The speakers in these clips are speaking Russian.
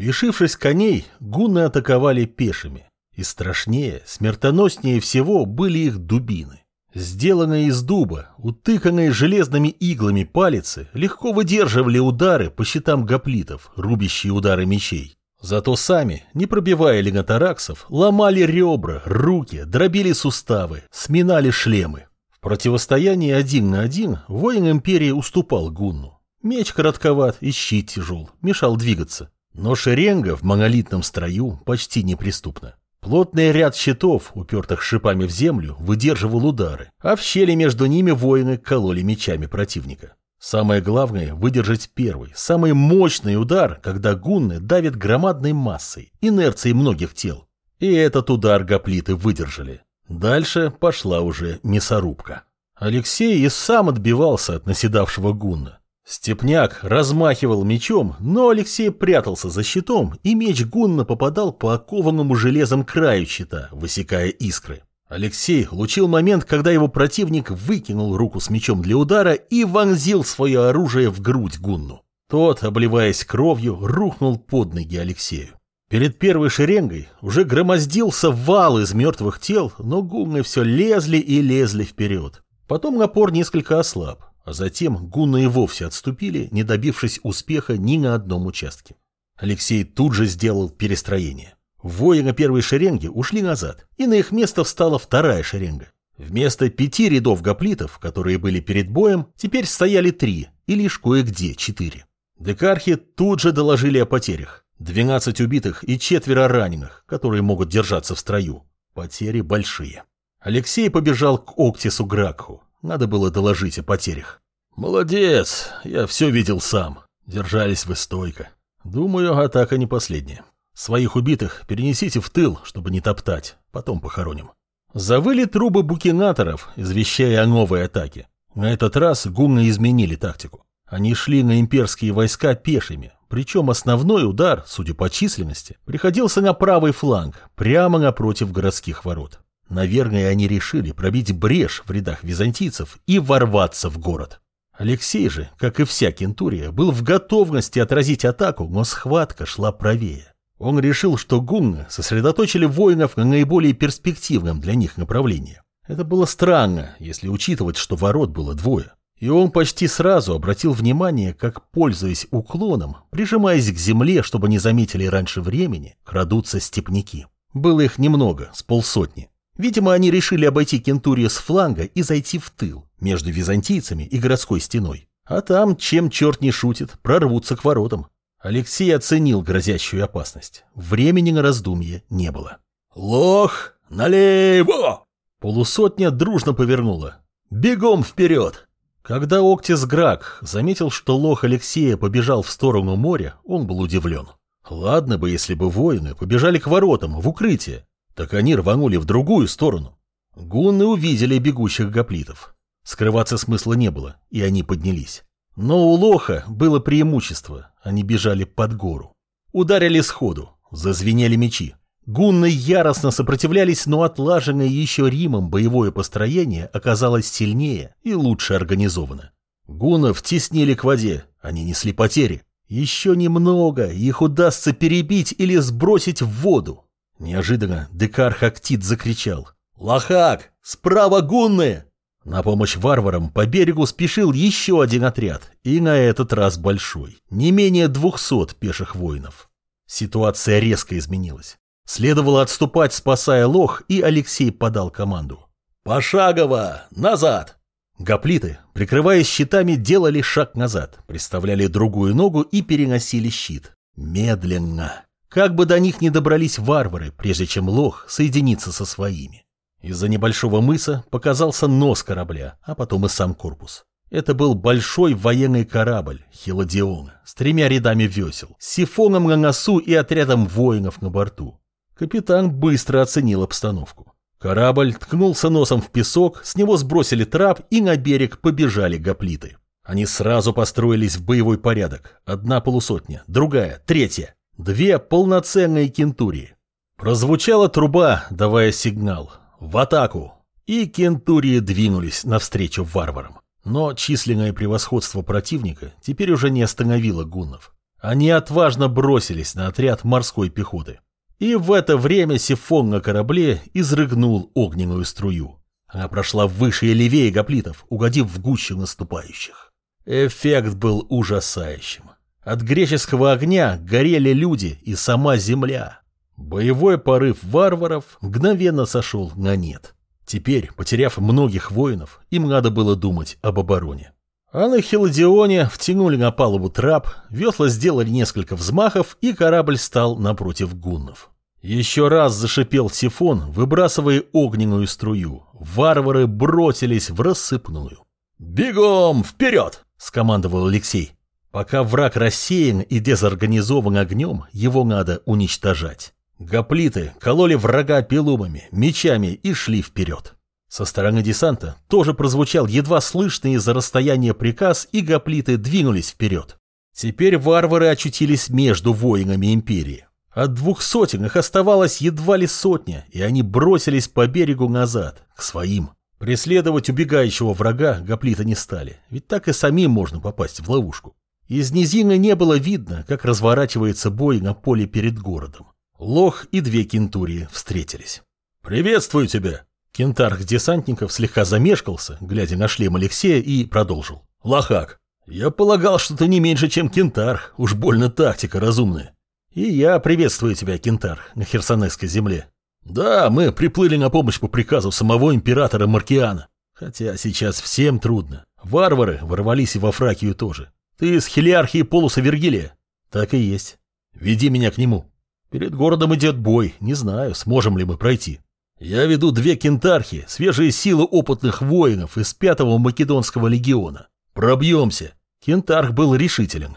Лишившись коней, гунны атаковали пешими. И страшнее, смертоноснее всего были их дубины. Сделанные из дуба, утыканные железными иглами палицы, легко выдерживали удары по щитам гоплитов, рубящие удары мечей. Зато сами, не пробивая лиготараксов, ломали ребра, руки, дробили суставы, сминали шлемы. В противостоянии один на один воин империи уступал гунну. Меч коротковат и щит тяжел, мешал двигаться. Но шеренга в монолитном строю почти неприступна. Плотный ряд щитов, упертых шипами в землю, выдерживал удары, а в щели между ними воины кололи мечами противника. Самое главное – выдержать первый, самый мощный удар, когда гунны давят громадной массой, инерцией многих тел. И этот удар гоплиты выдержали. Дальше пошла уже мясорубка. Алексей и сам отбивался от наседавшего гунна. Степняк размахивал мечом, но Алексей прятался за щитом, и меч гунна попадал по окованному железом краю щита, высекая искры. Алексей лучил момент, когда его противник выкинул руку с мечом для удара и вонзил свое оружие в грудь гунну. Тот, обливаясь кровью, рухнул под ноги Алексею. Перед первой шеренгой уже громоздился вал из мертвых тел, но гунны все лезли и лезли вперед. Потом напор несколько ослаб. А затем гунны и вовсе отступили, не добившись успеха ни на одном участке. Алексей тут же сделал перестроение. Воины первой шеренги ушли назад, и на их место встала вторая шеренга. Вместо пяти рядов гоплитов, которые были перед боем, теперь стояли три, и лишь кое-где четыре. Декархи тут же доложили о потерях. Двенадцать убитых и четверо раненых, которые могут держаться в строю. Потери большие. Алексей побежал к Октису Гракху, надо было доложить о потерях. «Молодец, я все видел сам. Держались вы стойко. Думаю, атака не последняя. Своих убитых перенесите в тыл, чтобы не топтать. Потом похороним». Завыли трубы букинаторов, извещая о новой атаке. На этот раз гунны изменили тактику. Они шли на имперские войска пешими, причем основной удар, судя по численности, приходился на правый фланг, прямо напротив городских ворот. Наверное, они решили пробить брешь в рядах византийцев и ворваться в город. Алексей же, как и вся Кентурия, был в готовности отразить атаку, но схватка шла правее. Он решил, что гунны сосредоточили воинов на наиболее перспективном для них направлении. Это было странно, если учитывать, что ворот было двое. И он почти сразу обратил внимание, как, пользуясь уклоном, прижимаясь к земле, чтобы не заметили раньше времени, крадутся степняки. Было их немного, с полсотни. Видимо, они решили обойти Кентурию с фланга и зайти в тыл, между византийцами и городской стеной. А там, чем черт не шутит, прорвутся к воротам. Алексей оценил грозящую опасность. Времени на раздумье не было. «Лох, налево!» Полусотня дружно повернула. «Бегом вперед!» Когда Октис Грак заметил, что лох Алексея побежал в сторону моря, он был удивлен. Ладно бы, если бы воины побежали к воротам, в укрытие, так они рванули в другую сторону. Гунны увидели бегущих гоплитов. Скрываться смысла не было, и они поднялись. Но у лоха было преимущество, они бежали под гору. Ударили сходу, зазвенели мечи. Гунны яростно сопротивлялись, но отлаженное еще Римом боевое построение оказалось сильнее и лучше организовано. Гуннов теснили к воде, они несли потери. Еще немного, их удастся перебить или сбросить в воду. Неожиданно Декар Хактит закричал. «Лохак! Справа гунны!» На помощь варварам по берегу спешил еще один отряд, и на этот раз большой, не менее двухсот пеших воинов. Ситуация резко изменилась. Следовало отступать, спасая лох, и Алексей подал команду. «Пошагово! Назад!» Гоплиты, прикрываясь щитами, делали шаг назад, представляли другую ногу и переносили щит. Медленно. Как бы до них не добрались варвары, прежде чем лох соединится со своими. Из-за небольшого мыса показался нос корабля, а потом и сам корпус. Это был большой военный корабль Хиладион с тремя рядами весел, сифоном на носу и отрядом воинов на борту. Капитан быстро оценил обстановку. Корабль ткнулся носом в песок, с него сбросили трап и на берег побежали гоплиты. Они сразу построились в боевой порядок. Одна полусотня, другая, третья. Две полноценные кентурии. Прозвучала труба, давая сигнал. В атаку. И кентурии двинулись навстречу варварам. Но численное превосходство противника теперь уже не остановило гуннов. Они отважно бросились на отряд морской пехоты. И в это время сифон на корабле изрыгнул огненную струю. Она прошла выше и левее гоплитов, угодив в гущу наступающих. Эффект был ужасающим. От греческого огня горели люди и сама земля. Боевой порыв варваров мгновенно сошел на нет. Теперь, потеряв многих воинов, им надо было думать об обороне. А на Хеладионе втянули на палубу трап, весла сделали несколько взмахов, и корабль стал напротив гуннов. Еще раз зашипел сифон, выбрасывая огненную струю. Варвары бросились в рассыпную. «Бегом! Вперед!» – скомандовал Алексей. Пока враг рассеян и дезорганизован огнем, его надо уничтожать. Гоплиты кололи врага пилумами, мечами и шли вперед. Со стороны десанта тоже прозвучал едва слышный из-за расстояния приказ, и гоплиты двинулись вперед. Теперь варвары очутились между воинами империи. От двух сотен их оставалось едва ли сотня, и они бросились по берегу назад, к своим. Преследовать убегающего врага гоплиты не стали, ведь так и самим можно попасть в ловушку. Из низины не было видно, как разворачивается бой на поле перед городом. Лох и две кентурии встретились. «Приветствую тебя!» Кентарх десантников слегка замешкался, глядя на шлем Алексея, и продолжил. «Лохак, я полагал, что ты не меньше, чем кентарх, уж больно тактика разумная. И я приветствую тебя, кентарх, на Херсонесской земле. Да, мы приплыли на помощь по приказу самого императора Маркиана. Хотя сейчас всем трудно. Варвары ворвались и во Фракию тоже. Ты из хелиархии Полуса Вергилия? Так и есть. Веди меня к нему. Перед городом идет бой, не знаю, сможем ли мы пройти. Я веду две кентархи, свежие силы опытных воинов из пятого Македонского легиона. Пробьемся. Кентарх был решителен.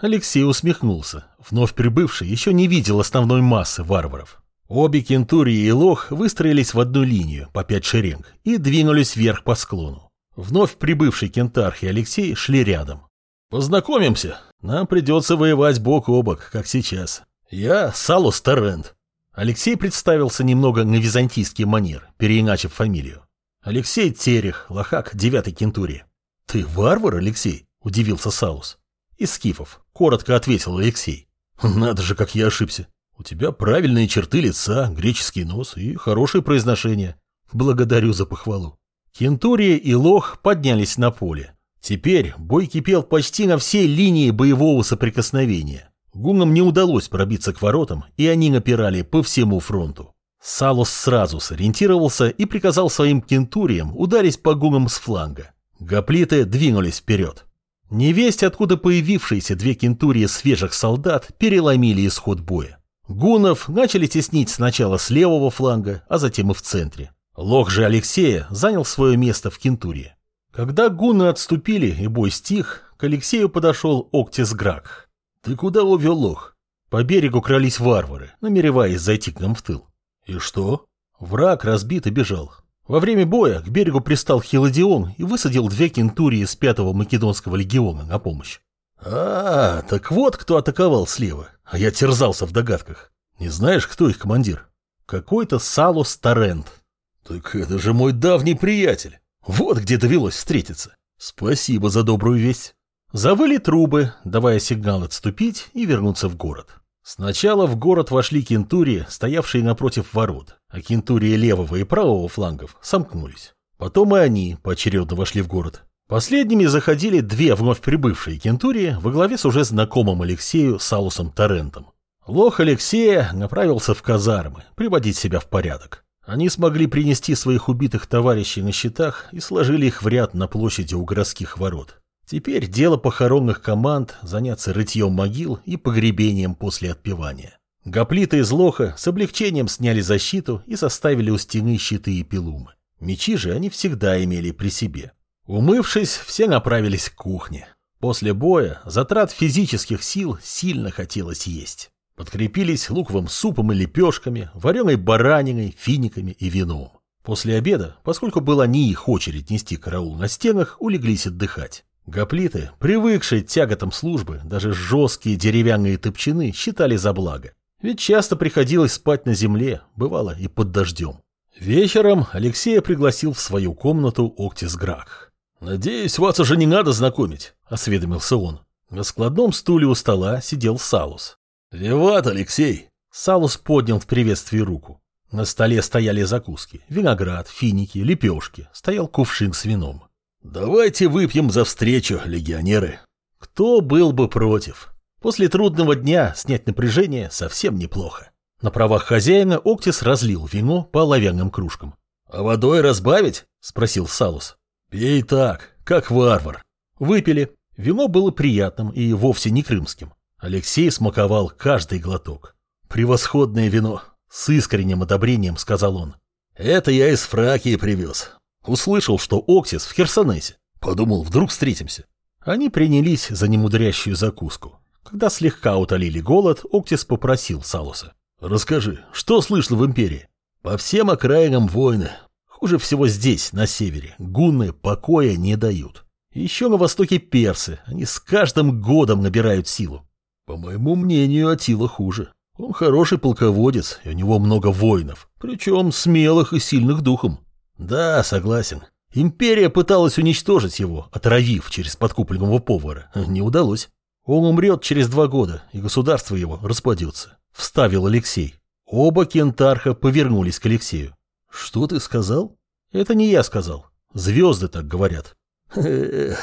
Алексей усмехнулся. Вновь прибывший еще не видел основной массы варваров. Обе кентурии и лох выстроились в одну линию, по пять шеренг, и двинулись вверх по склону. Вновь прибывший кентарх и Алексей шли рядом. Познакомимся. Нам придется воевать бок о бок, как сейчас. Я Салус Торрент. Алексей представился немного на византийский манер, переиначив фамилию. Алексей Терех, лохак девятой кентурии. Ты варвар, Алексей? Удивился Салус. Из скифов, коротко ответил Алексей. Надо же, как я ошибся. У тебя правильные черты лица, греческий нос и хорошее произношение. Благодарю за похвалу. Кентурия и Лох поднялись на поле. Теперь бой кипел почти на всей линии боевого соприкосновения. Гуннам не удалось пробиться к воротам, и они напирали по всему фронту. Салус сразу сориентировался и приказал своим кентуриям ударить по гуннам с фланга. Гоплиты двинулись вперед. Невесть, откуда появившиеся две кентурии свежих солдат, переломили исход боя. Гунов начали теснить сначала с левого фланга, а затем и в центре. Лох же Алексея занял свое место в кентурии. Когда гуны отступили и бой стих, к Алексею подошел Октис Грак. «Ты куда увел лох?» По берегу крались варвары, намереваясь зайти к нам в тыл. «И что?» Враг разбит и бежал. Во время боя к берегу пристал Хиладион и высадил две кентурии из пятого македонского легиона на помощь. «А, так вот кто атаковал слева, а я терзался в догадках. Не знаешь, кто их командир?» «Какой-то Салус Торрент». «Так это же мой давний приятель. Вот где довелось встретиться. Спасибо за добрую весть. Завыли трубы, давая сигнал отступить и вернуться в город. Сначала в город вошли кентурии, стоявшие напротив ворот, а кентурии левого и правого флангов сомкнулись. Потом и они поочередно вошли в город. Последними заходили две вновь прибывшие кентурии во главе с уже знакомым Алексею Салусом Торрентом. Лох Алексея направился в казармы, приводить себя в порядок. Они смогли принести своих убитых товарищей на щитах и сложили их в ряд на площади у городских ворот. Теперь дело похоронных команд заняться рытьем могил и погребением после отпевания. Гоплиты из лоха с облегчением сняли защиту и составили у стены щиты и пилумы. Мечи же они всегда имели при себе. Умывшись, все направились к кухне. После боя затрат физических сил сильно хотелось есть. Подкрепились луковым супом и лепешками, вареной бараниной, финиками и вином. После обеда, поскольку была не их очередь нести караул на стенах, улеглись отдыхать. Гоплиты, привыкшие тяготам службы, даже жесткие деревянные топчины считали за благо. Ведь часто приходилось спать на земле, бывало и под дождем. Вечером Алексея пригласил в свою комнату Октис Грак. «Надеюсь, вас уже не надо знакомить», — осведомился он. На складном стуле у стола сидел Салус. «Виват, Алексей!» Салус поднял в приветствии руку. На столе стояли закуски, виноград, финики, лепешки, стоял кувшин с вином. «Давайте выпьем за встречу, легионеры!» Кто был бы против? После трудного дня снять напряжение совсем неплохо. На правах хозяина Октис разлил вино по оловянным кружкам. «А водой разбавить?» – спросил Салус. «Пей так, как варвар». Выпили. Вино было приятным и вовсе не крымским. Алексей смаковал каждый глоток. «Превосходное вино!» – с искренним одобрением сказал он. «Это я из Фракии привез. Услышал, что Октис в Херсонесе. Подумал, вдруг встретимся». Они принялись за немудрящую закуску. Когда слегка утолили голод, Октис попросил Салуса. «Расскажи, что слышно в Империи?» «По всем окраинам войны. Хуже всего здесь, на севере. Гунны покоя не дают. Еще на востоке персы. Они с каждым годом набирают силу. По моему мнению, Атила хуже. Он хороший полководец, и у него много воинов, причем смелых и сильных духом. Да, согласен. Империя пыталась уничтожить его, отравив через подкупленного повара. Не удалось. Он умрет через два года, и государство его распадется. Вставил Алексей. Оба кентарха повернулись к Алексею. Что ты сказал? Это не я сказал. Звезды так говорят.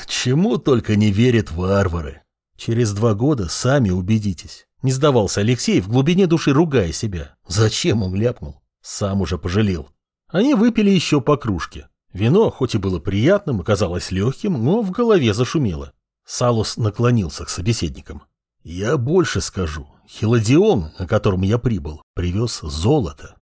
чему только не верят варвары. Через два года сами убедитесь. Не сдавался Алексей в глубине души, ругая себя. Зачем он ляпнул? Сам уже пожалел. Они выпили еще по кружке. Вино, хоть и было приятным, оказалось легким, но в голове зашумело. Салус наклонился к собеседникам. «Я больше скажу. Хиладион, о котором я прибыл, привез золото».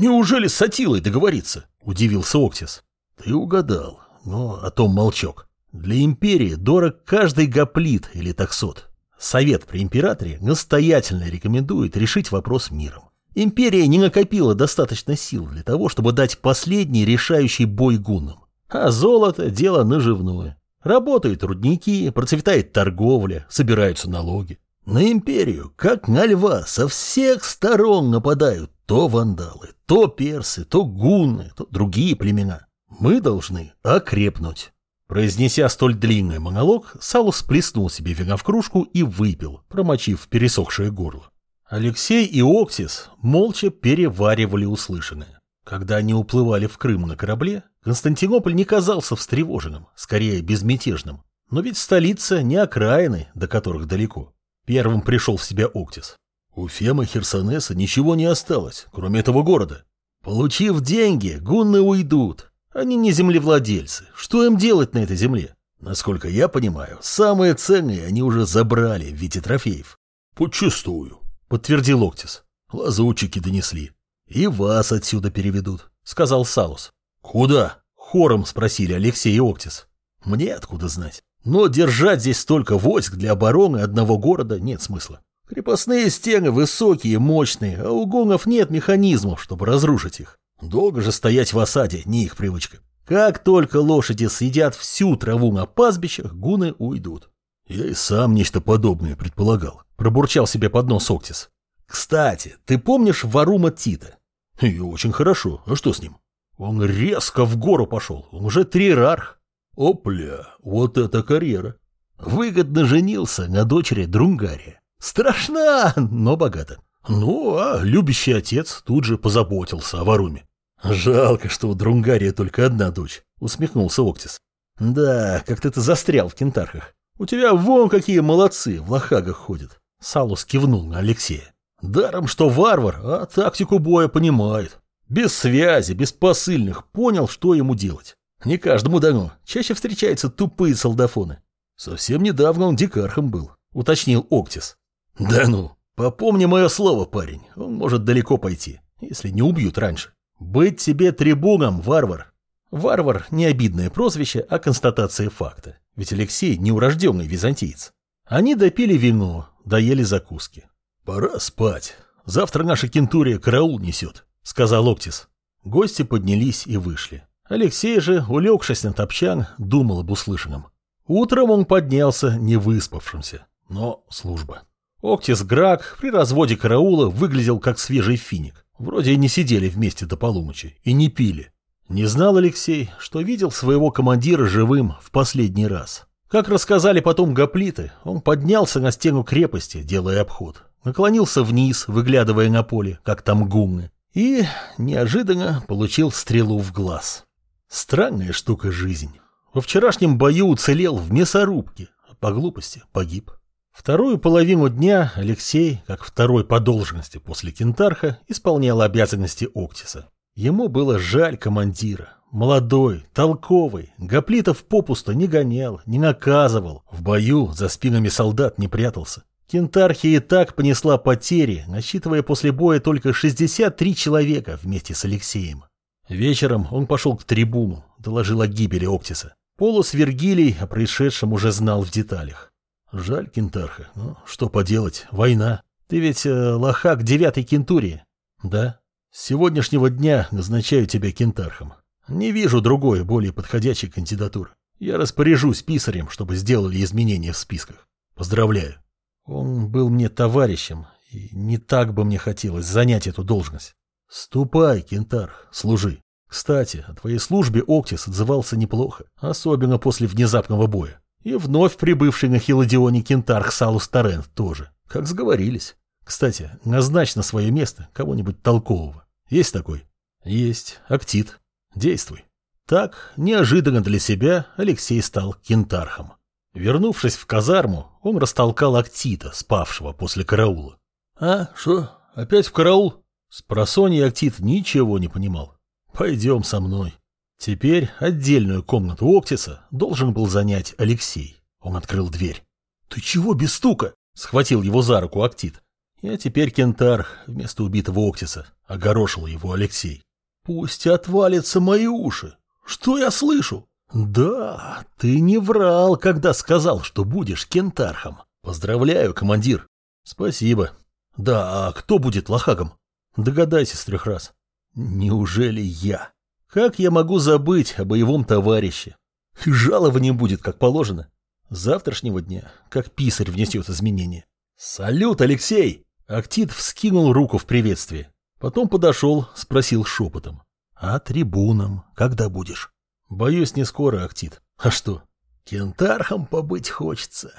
«Неужели с Атилой договориться?» – удивился Октис. «Ты угадал, но о том молчок. Для империи дорог каждый гоплит или таксот. Совет при императоре настоятельно рекомендует решить вопрос миром. Империя не накопила достаточно сил для того, чтобы дать последний решающий бой гуннам. А золото – дело наживное. Работают рудники, процветает торговля, собираются налоги. На империю, как на льва, со всех сторон нападают то вандалы, то персы, то гунны, то другие племена. Мы должны окрепнуть. Произнеся столь длинный монолог, Салус плеснул себе вина в кружку и выпил, промочив пересохшее горло. Алексей и Оксис молча переваривали услышанное. Когда они уплывали в Крым на корабле, Константинополь не казался встревоженным, скорее безмятежным. Но ведь столица не окраины, до которых далеко. Первым пришел в себя Октис. У Фема Херсонеса ничего не осталось, кроме этого города. Получив деньги, гунны уйдут. Они не землевладельцы. Что им делать на этой земле? Насколько я понимаю, самые ценные они уже забрали в виде трофеев. Почувствую подтвердил Октис. Лазутчики донесли. И вас отсюда переведут, сказал Салус. Куда? Хором спросили Алексей и Октис. Мне откуда знать. Но держать здесь столько войск для обороны одного города нет смысла. Крепостные стены высокие, мощные, а у гонов нет механизмов, чтобы разрушить их. Долго же стоять в осаде, не их привычка. Как только лошади съедят всю траву на пастбищах, гуны уйдут. Я и сам нечто подобное предполагал. Пробурчал себе под нос Октис. Кстати, ты помнишь Варума Тита? И очень хорошо. А что с ним? Он резко в гору пошел. Он уже триерарх. Опля, вот это карьера. Выгодно женился на дочери Друнгария. Страшна, но богата. Ну, а любящий отец тут же позаботился о Варуме. Жалко, что у Друнгария только одна дочь, усмехнулся Октис. Да, как-то ты застрял в кентархах. У тебя вон какие молодцы в лохагах ходят. Салус кивнул на Алексея. Даром, что варвар, а тактику боя понимает. Без связи, без посыльных, понял, что ему делать. Не каждому дано. Чаще встречаются тупые солдафоны. Совсем недавно он дикархом был, уточнил Октис. Да ну, попомни мое слово, парень. Он может далеко пойти, если не убьют раньше. Быть тебе трибуном, варвар. Варвар – не обидное прозвище, а констатация факта. Ведь Алексей – неурожденный византиец. Они допили вино, доели закуски. «Пора спать. Завтра наша кентурия караул несет», — сказал Октис. Гости поднялись и вышли. Алексей же, улегшись на топчан, думал об услышанном. Утром он поднялся не выспавшимся, но служба. Октис Грак при разводе караула выглядел как свежий финик. Вроде и не сидели вместе до полуночи и не пили. Не знал Алексей, что видел своего командира живым в последний раз. Как рассказали потом гоплиты, он поднялся на стену крепости, делая обход, наклонился вниз, выглядывая на поле, как там гумны, и неожиданно получил стрелу в глаз. Странная штука жизнь. Во вчерашнем бою уцелел в мясорубке, а по глупости погиб. Вторую половину дня Алексей, как второй по должности после Кентарха, исполнял обязанности Октиса. Ему было жаль командира. Молодой, толковый, гоплитов попусто не гонял, не наказывал, в бою за спинами солдат не прятался. Кентархия и так понесла потери, насчитывая после боя только 63 человека вместе с Алексеем. Вечером он пошел к трибуну, доложил о гибели Октиса. Полус Вергилий о происшедшем уже знал в деталях. Жаль Кентарха. Ну, что поделать, война. Ты ведь э, лохак девятой Кентурии. Да. С сегодняшнего дня назначаю тебя Кентархом. Не вижу другой, более подходящей кандидатуры. Я распоряжусь писарем, чтобы сделали изменения в списках. Поздравляю. Он был мне товарищем, и не так бы мне хотелось занять эту должность. Ступай, Кентарх, служи. Кстати, о твоей службе Октис отзывался неплохо, особенно после внезапного боя. И вновь прибывший на Хиладионе кентарх Салус Торрент тоже. Как сговорились. Кстати, назначь на свое место кого-нибудь толкового. Есть такой? Есть. Актит. Действуй. Так, неожиданно для себя, Алексей стал кентархом. Вернувшись в казарму, он растолкал Актита, спавшего после караула. «А, что, опять в караул?» С просонья Актит ничего не понимал. «Пойдем со мной». Теперь отдельную комнату Октиса должен был занять Алексей. Он открыл дверь. «Ты чего без стука?» — схватил его за руку Актит. И теперь Кентарх вместо убитого Октиса огорошил его Алексей. «Пусть отвалятся мои уши. Что я слышу?» «Да, ты не врал, когда сказал, что будешь кентархом. Поздравляю, командир». «Спасибо. Да, а кто будет лохагом?» «Догадайся с трех раз». «Неужели я?» Как я могу забыть о боевом товарище? И жалование будет, как положено. С завтрашнего дня, как писарь внесет изменения. «Салют, Алексей!» Актит вскинул руку в приветствие. Потом подошел, спросил шепотом. «А трибуном когда будешь?» «Боюсь, не скоро, Актит. А что?» «Кентархом побыть хочется».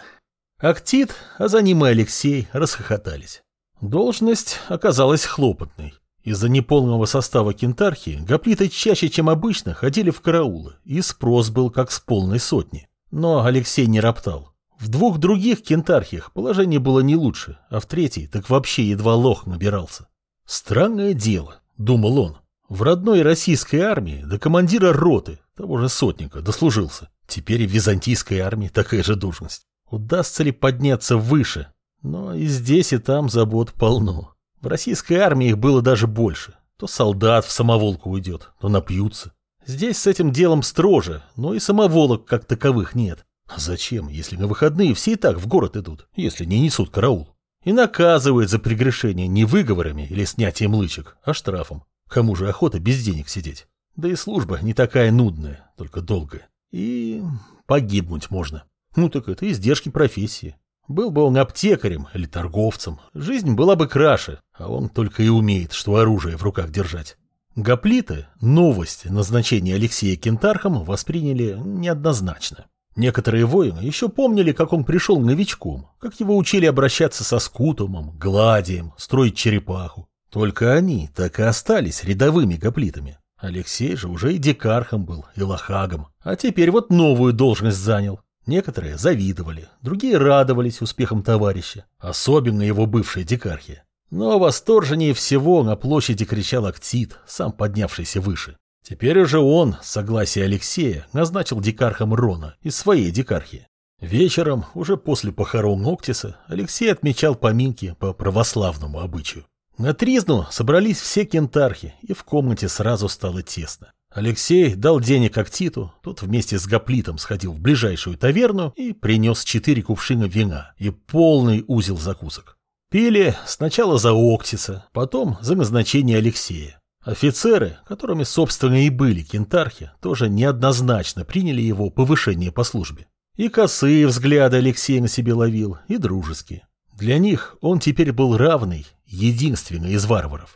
Актит, а за ним и Алексей расхохотались. Должность оказалась хлопотной. Из-за неполного состава кентархи гоплиты чаще, чем обычно, ходили в караулы, и спрос был как с полной сотни. Но Алексей не роптал. В двух других кентархиях положение было не лучше, а в третьей так вообще едва лох набирался. «Странное дело», — думал он. В родной российской армии до командира роты, того же сотника, дослужился. Теперь в византийской армии такая же должность. Удастся ли подняться выше? Но и здесь, и там забот полно. В российской армии их было даже больше. То солдат в самоволку уйдет, то напьются. Здесь с этим делом строже, но и самоволок как таковых нет. А зачем, если на выходные все и так в город идут, если не несут караул? И наказывают за прегрешение не выговорами или снятием лычек, а штрафом. Кому же охота без денег сидеть? Да и служба не такая нудная, только долгая. И погибнуть можно. Ну так это издержки профессии. Был бы он аптекарем или торговцем, жизнь была бы краше, а он только и умеет, что оружие в руках держать. Гоплиты новость назначения Алексея кентархом восприняли неоднозначно. Некоторые воины еще помнили, как он пришел новичком, как его учили обращаться со скутумом, гладием, строить черепаху. Только они так и остались рядовыми гоплитами. Алексей же уже и дикархом был, и лохагом, а теперь вот новую должность занял. Некоторые завидовали, другие радовались успехам товарища, особенно его бывшей дикархи. Но восторженнее всего на площади кричал Актит, сам поднявшийся выше. Теперь уже он, с согласия Алексея, назначил дикархом Рона из своей дикархи. Вечером, уже после похорон Ноктиса, Алексей отмечал поминки по православному обычаю. На тризну собрались все кентархи, и в комнате сразу стало тесно. Алексей дал денег Актиту, тот вместе с Гоплитом сходил в ближайшую таверну и принес четыре кувшина вина и полный узел закусок. Пили сначала за Октиса, потом за назначение Алексея. Офицеры, которыми, собственно, и были кентархи, тоже неоднозначно приняли его повышение по службе. И косые взгляды Алексей на себе ловил, и дружеские. Для них он теперь был равный, единственный из варваров.